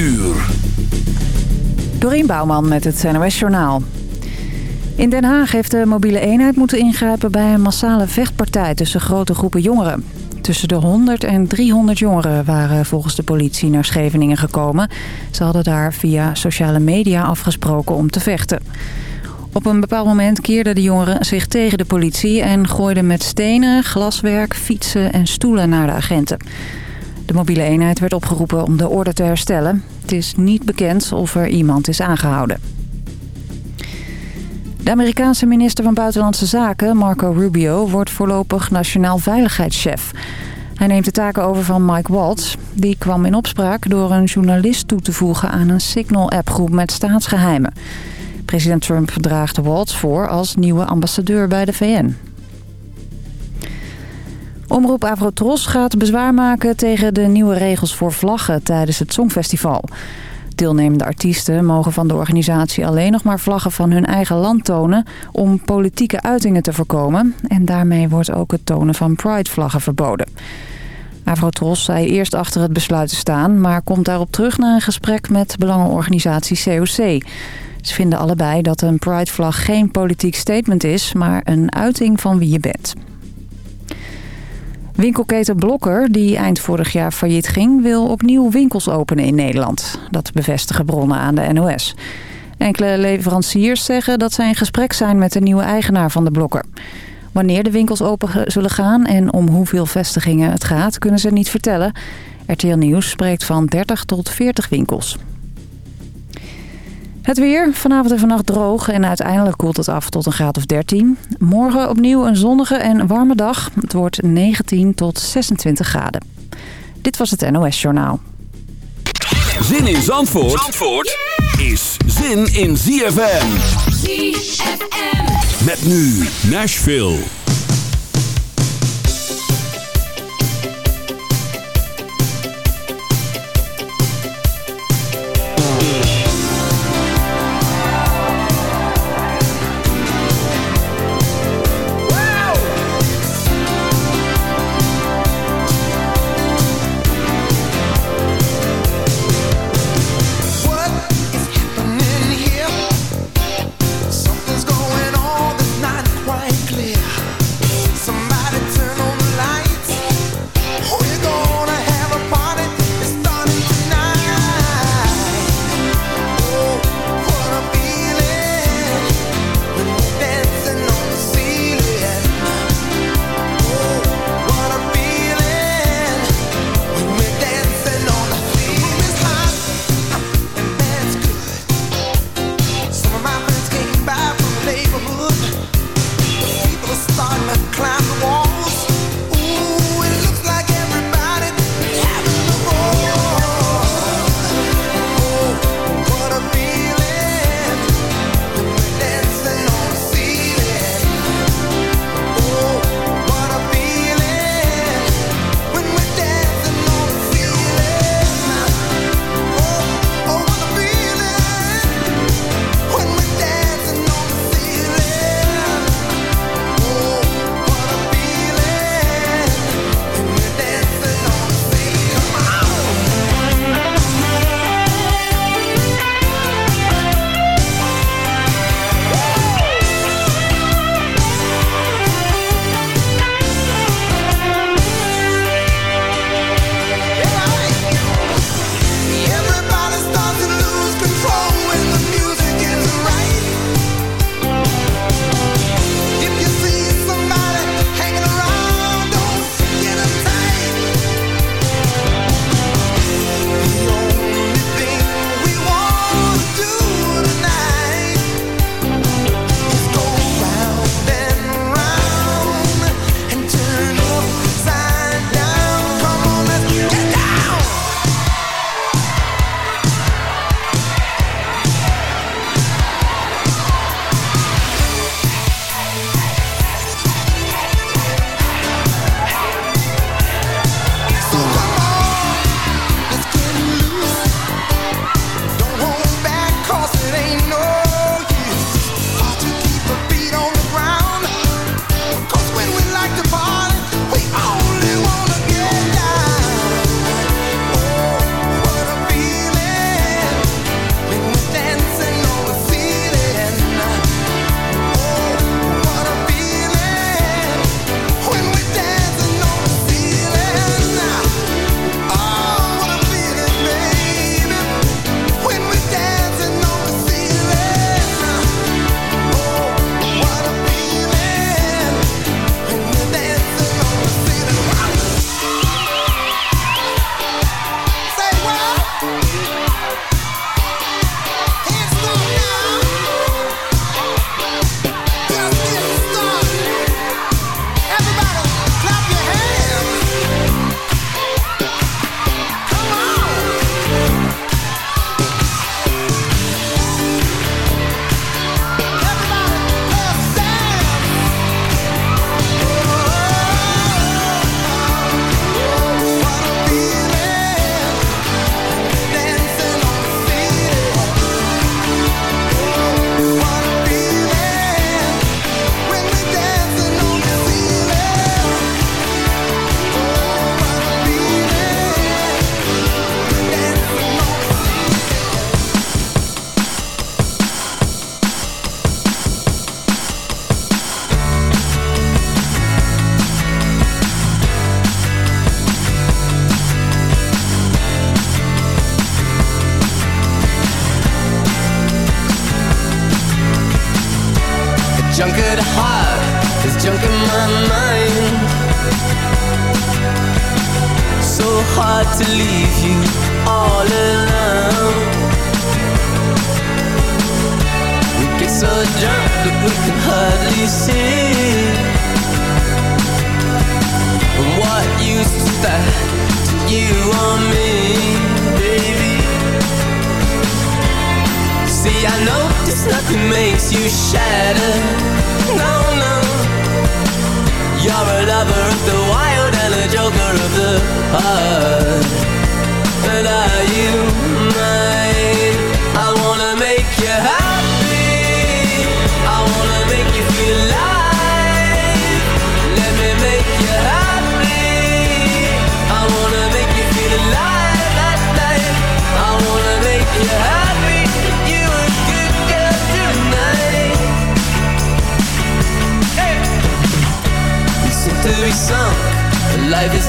uur. Dorien Bouwman met het NOS Journaal. In Den Haag heeft de mobiele eenheid moeten ingrijpen bij een massale vechtpartij tussen grote groepen jongeren. Tussen de 100 en 300 jongeren waren volgens de politie naar Scheveningen gekomen. Ze hadden daar via sociale media afgesproken om te vechten. Op een bepaald moment keerden de jongeren zich tegen de politie... en gooiden met stenen, glaswerk, fietsen en stoelen naar de agenten. De mobiele eenheid werd opgeroepen om de orde te herstellen. Het is niet bekend of er iemand is aangehouden. De Amerikaanse minister van Buitenlandse Zaken, Marco Rubio... wordt voorlopig nationaal veiligheidschef. Hij neemt de taken over van Mike Waltz. Die kwam in opspraak door een journalist toe te voegen... aan een Signal-appgroep met staatsgeheimen. President Trump draagt Waltz voor als nieuwe ambassadeur bij de VN. Omroep Avrotros gaat bezwaar maken tegen de nieuwe regels voor vlaggen tijdens het Songfestival. Deelnemende artiesten mogen van de organisatie alleen nog maar vlaggen van hun eigen land tonen... om politieke uitingen te voorkomen. En daarmee wordt ook het tonen van Pride-vlaggen verboden. Avrotros zei eerst achter het besluit te staan... maar komt daarop terug na een gesprek met belangenorganisatie COC... Ze vinden allebei dat een Pride-vlag geen politiek statement is... maar een uiting van wie je bent. Winkelketen Blokker, die eind vorig jaar failliet ging... wil opnieuw winkels openen in Nederland. Dat bevestigen bronnen aan de NOS. Enkele leveranciers zeggen dat zij in gesprek zijn... met de nieuwe eigenaar van de Blokker. Wanneer de winkels open zullen gaan en om hoeveel vestigingen het gaat... kunnen ze niet vertellen. RTL Nieuws spreekt van 30 tot 40 winkels. Het weer, vanavond en vannacht droog en uiteindelijk koelt het af tot een graad of 13. Morgen opnieuw een zonnige en warme dag. Het wordt 19 tot 26 graden. Dit was het NOS Journaal. Zin in Zandvoort, Zandvoort is zin in ZFM. ZFM. Met nu Nashville.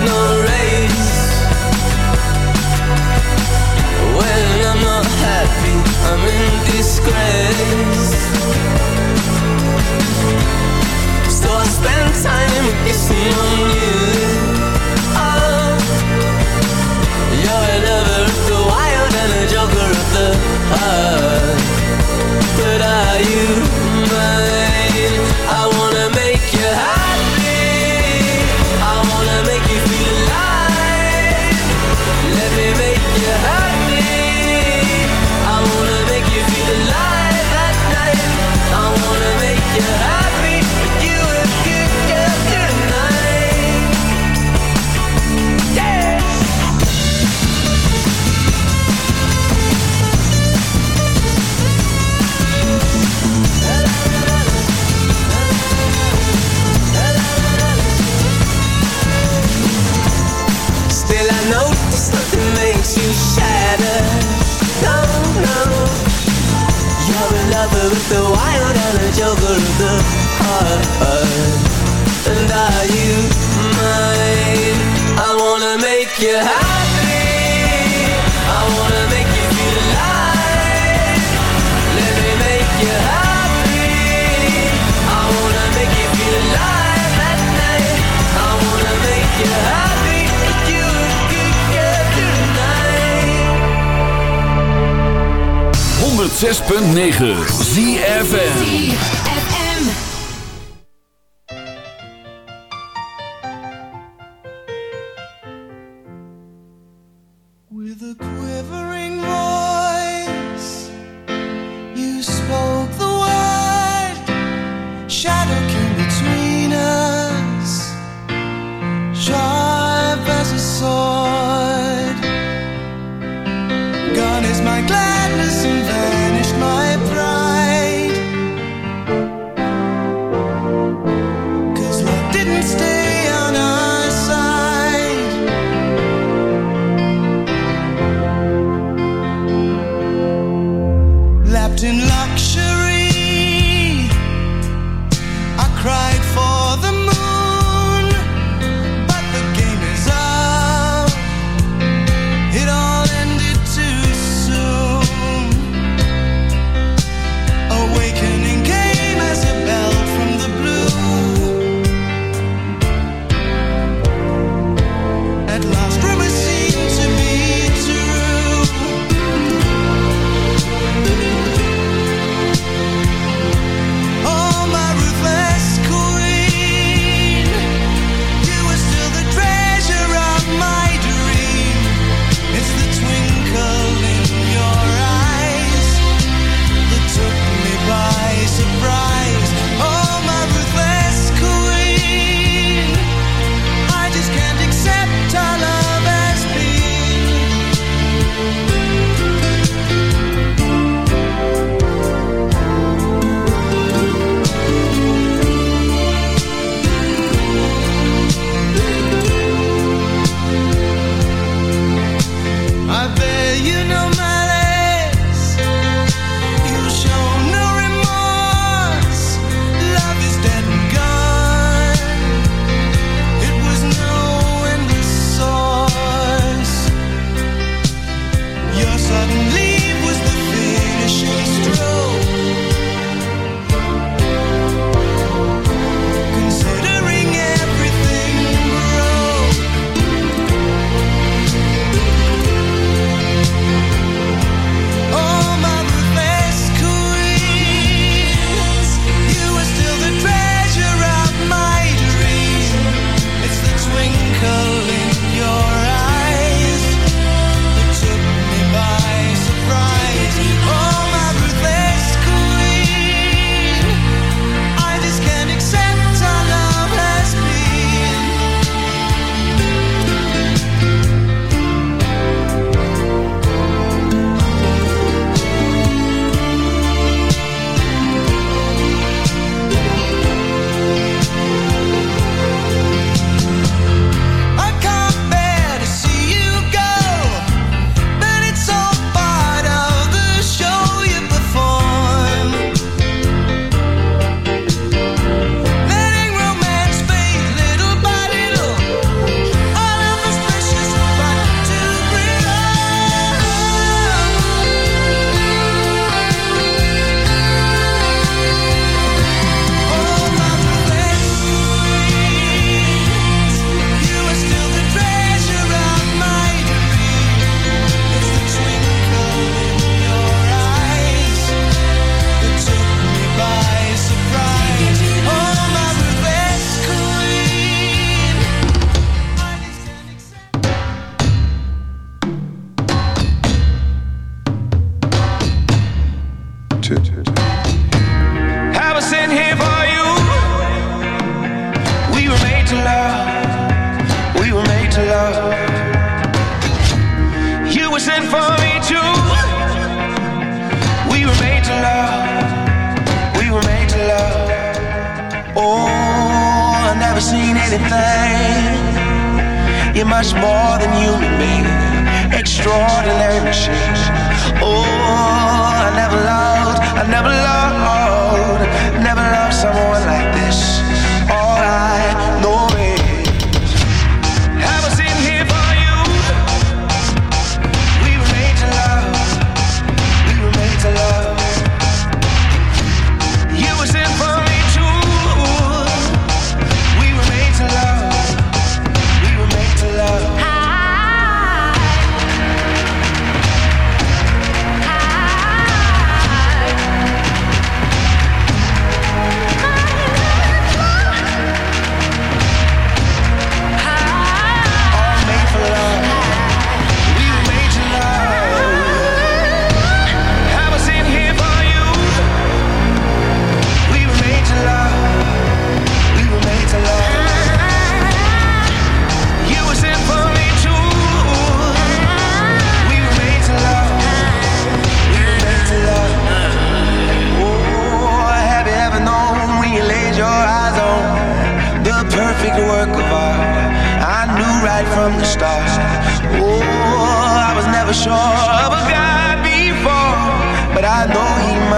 No 106.9 ZFN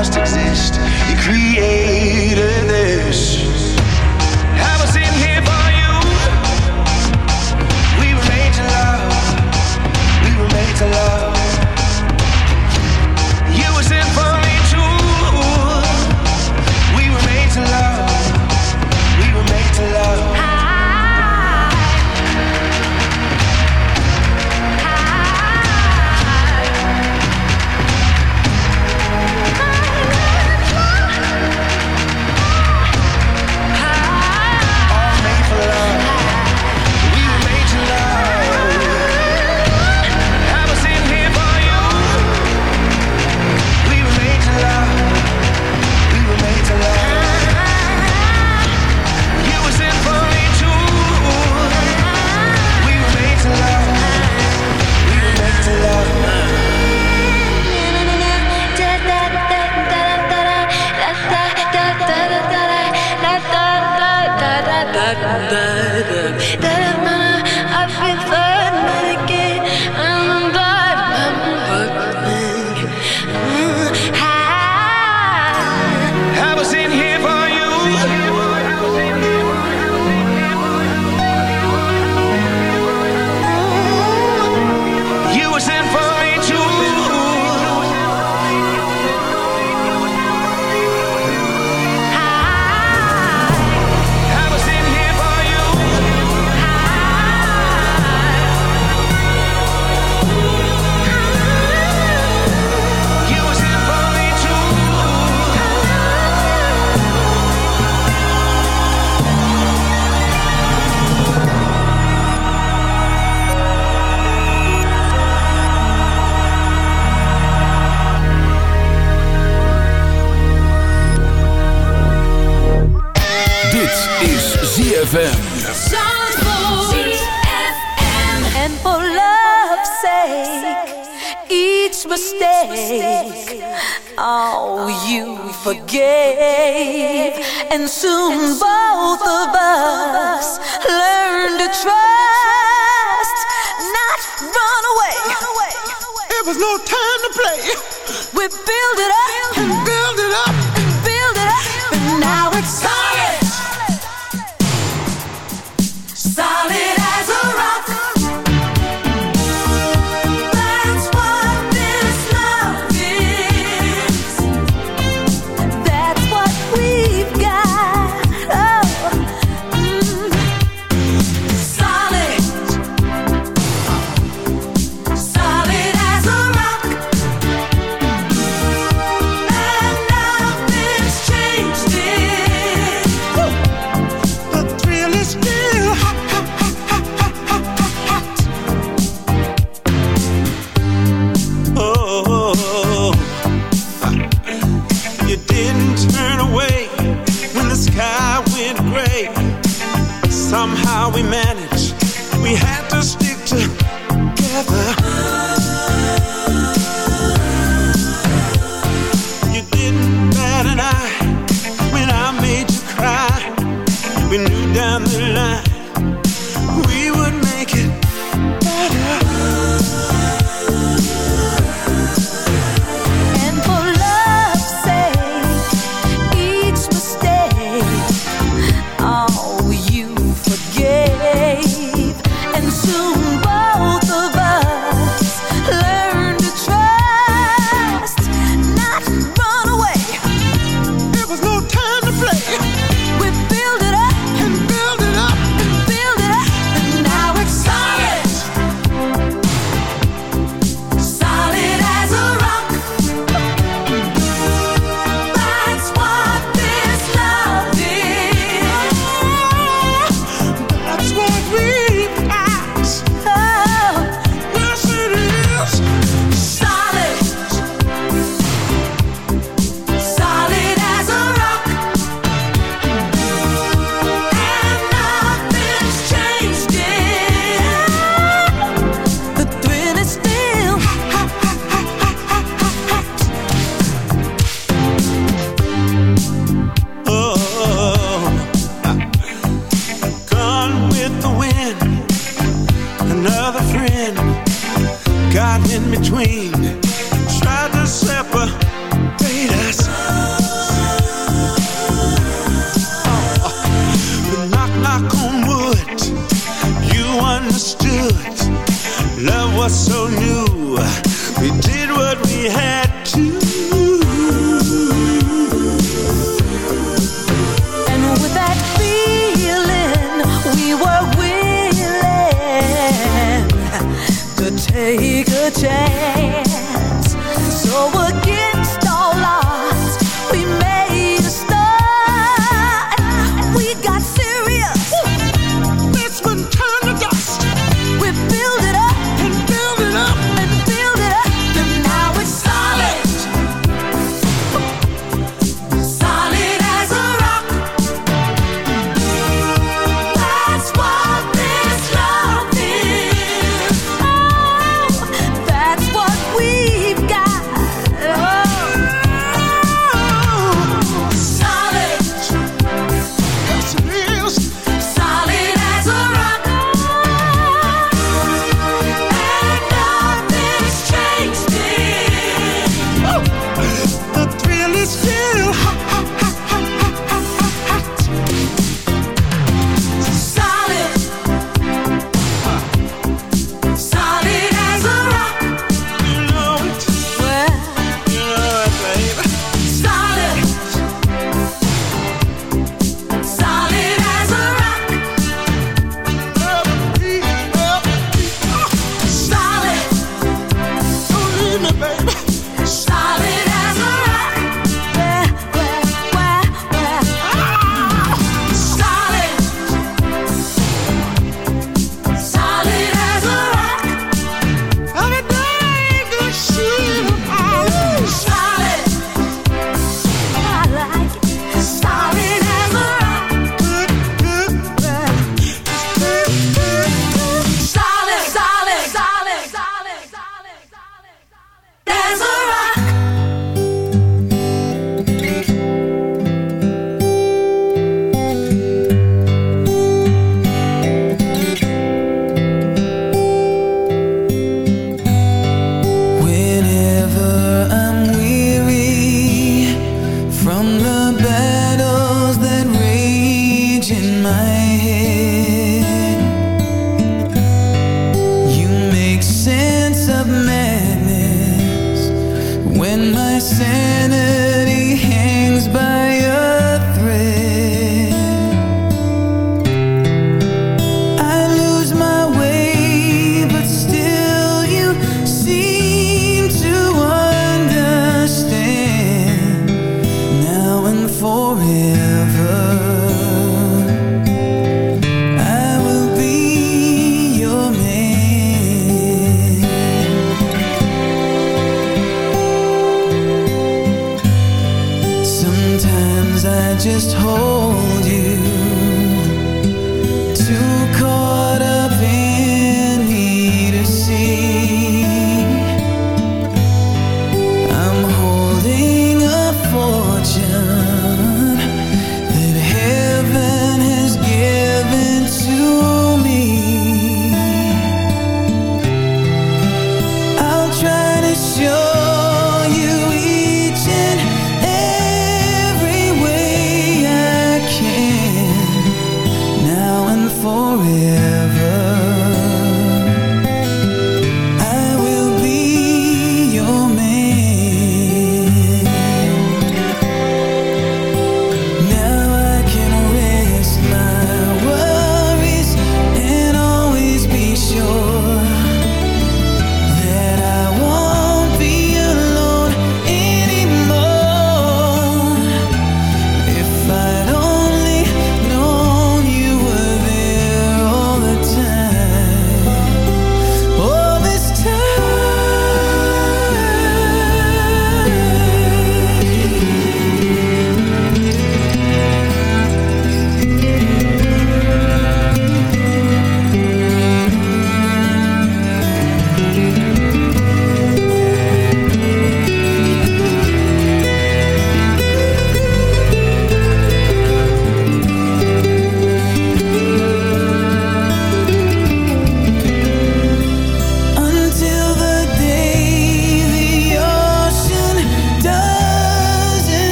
must exist. He created you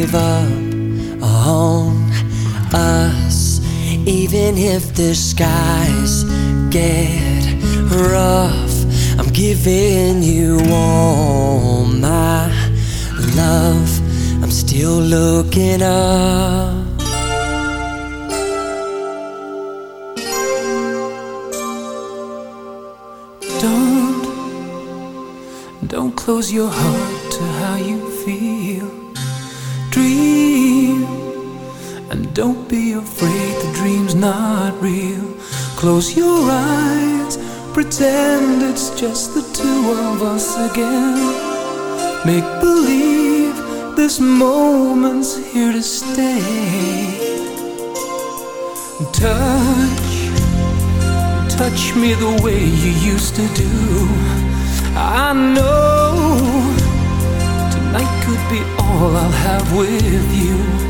Give up on us, even if the skies get rough. I'm giving you all my love. I'm still looking up. Don't, don't close your heart don't be afraid the dream's not real. Close your eyes, pretend it's just the two of us again. Make believe this moment's here to stay. Touch touch me the way you used to do. I know tonight could be all I'll have with you.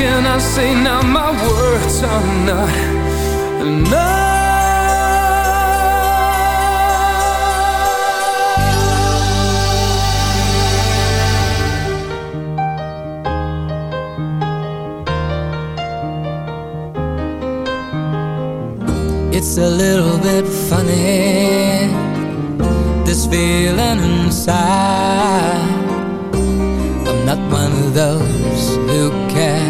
can I say now? My words are not enough. It's a little bit funny, this feeling inside. I'm not one of those who can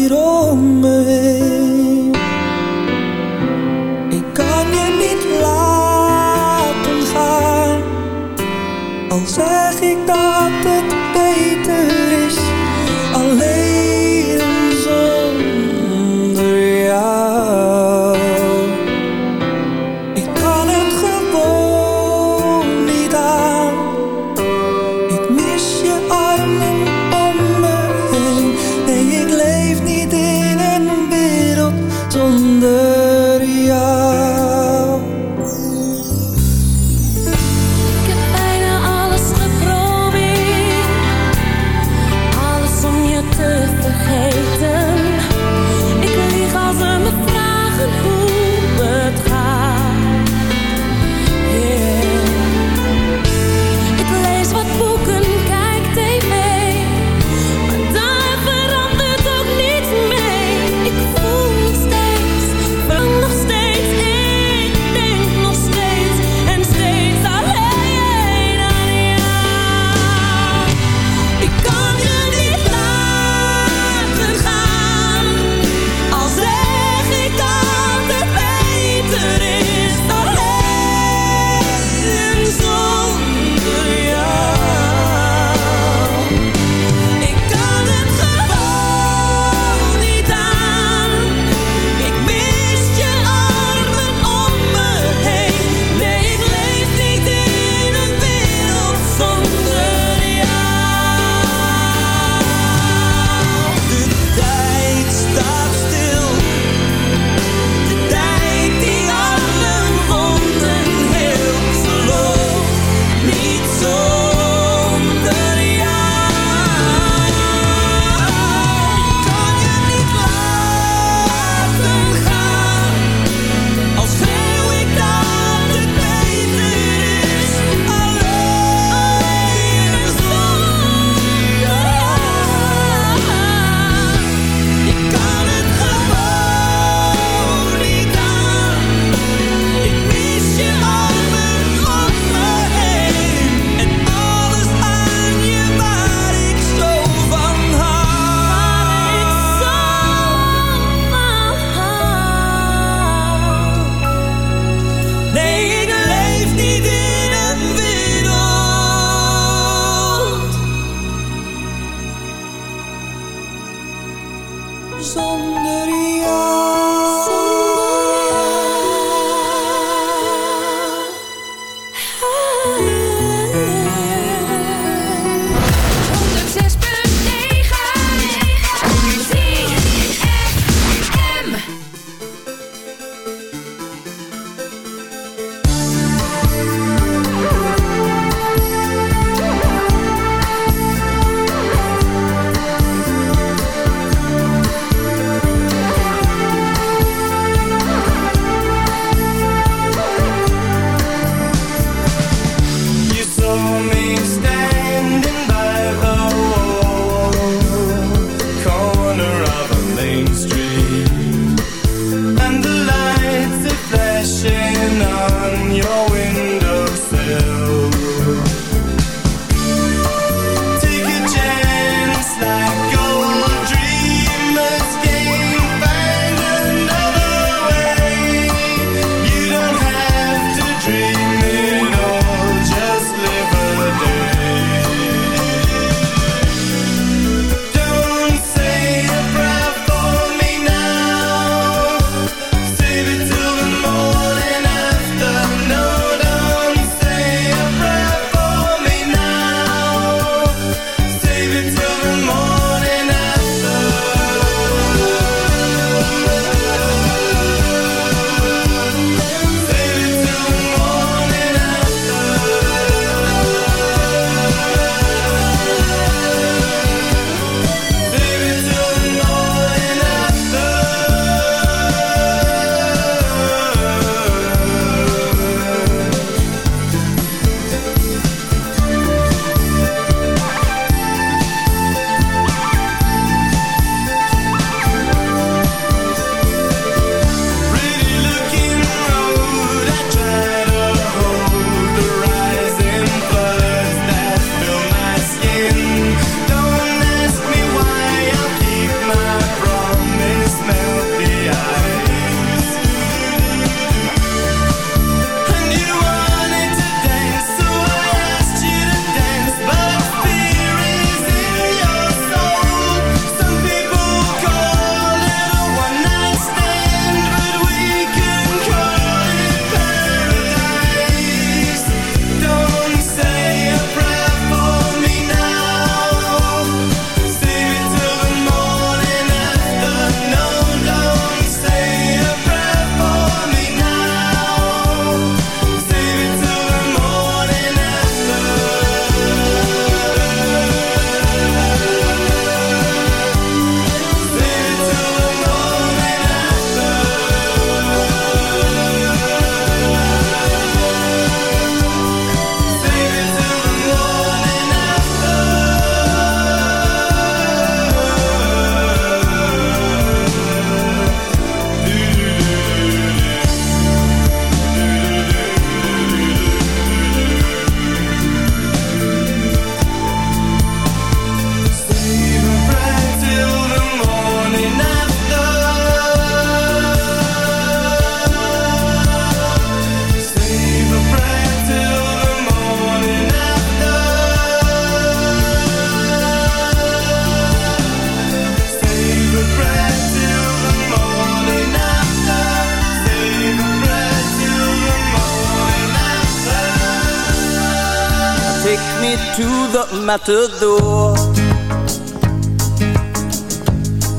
Matador.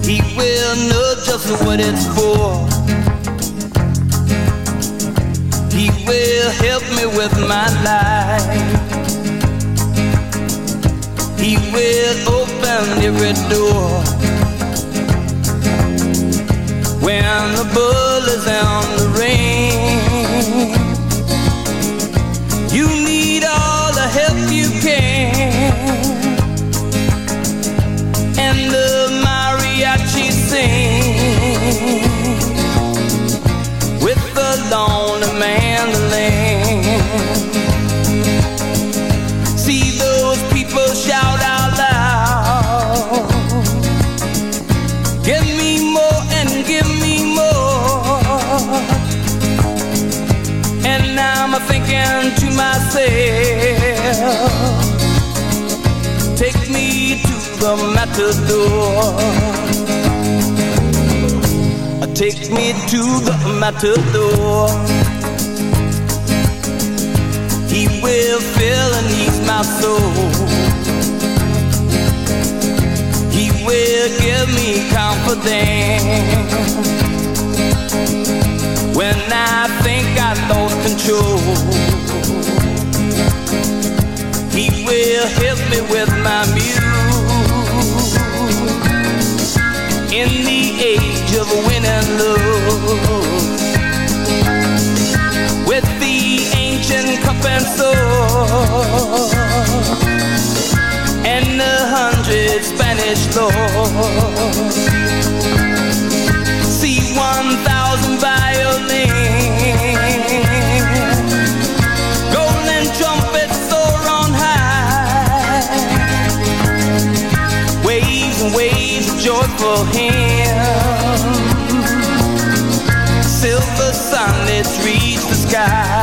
He will know just what it's for. He will help me with my life. He will open every door. And give me more. And I'm thinking to myself, take me to the matador. Take me to the matador. He will fill and ease my soul. Will give me confidence when I think I lost control. He will help me with my muse in the age of win and lose. With the ancient cup and sword a hundred Spanish lords. See one thousand violins, golden trumpets soar on high, waves and waves of joyful hymns. Silver sunlets reach the sky.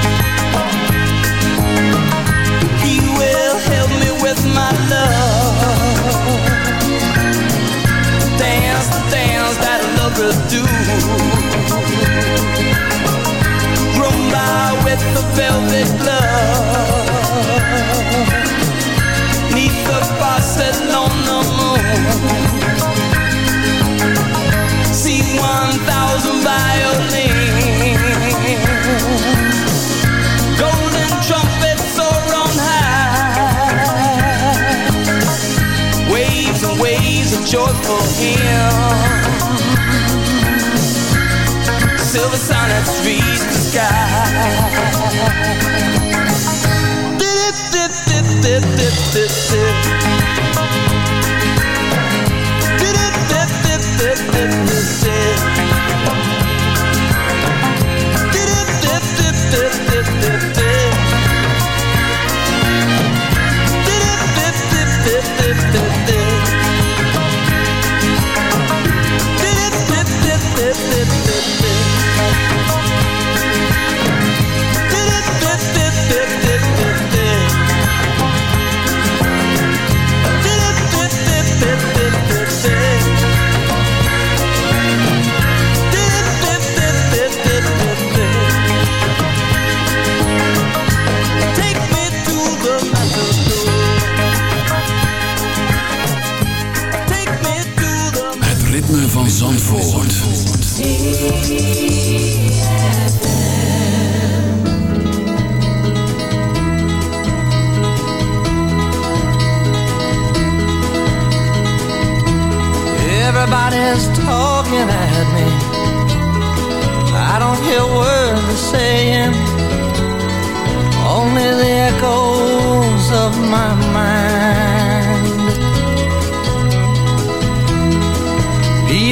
that do. Rumba with the velvet glove. silver sun that's reached the sky. Did it, did, did, did, did. Zandvoort. Everybody's talking at me. I don't hear words they're saying, only the echoes of my mind.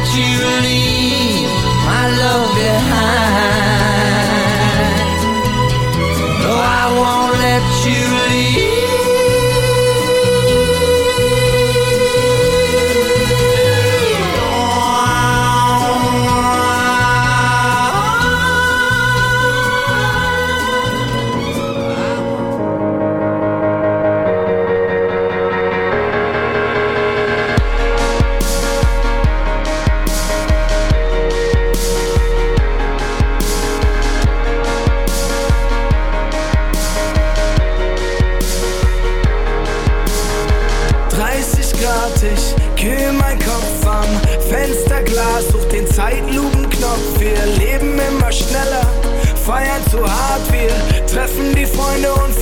Let you leave my love behind.